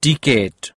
Decade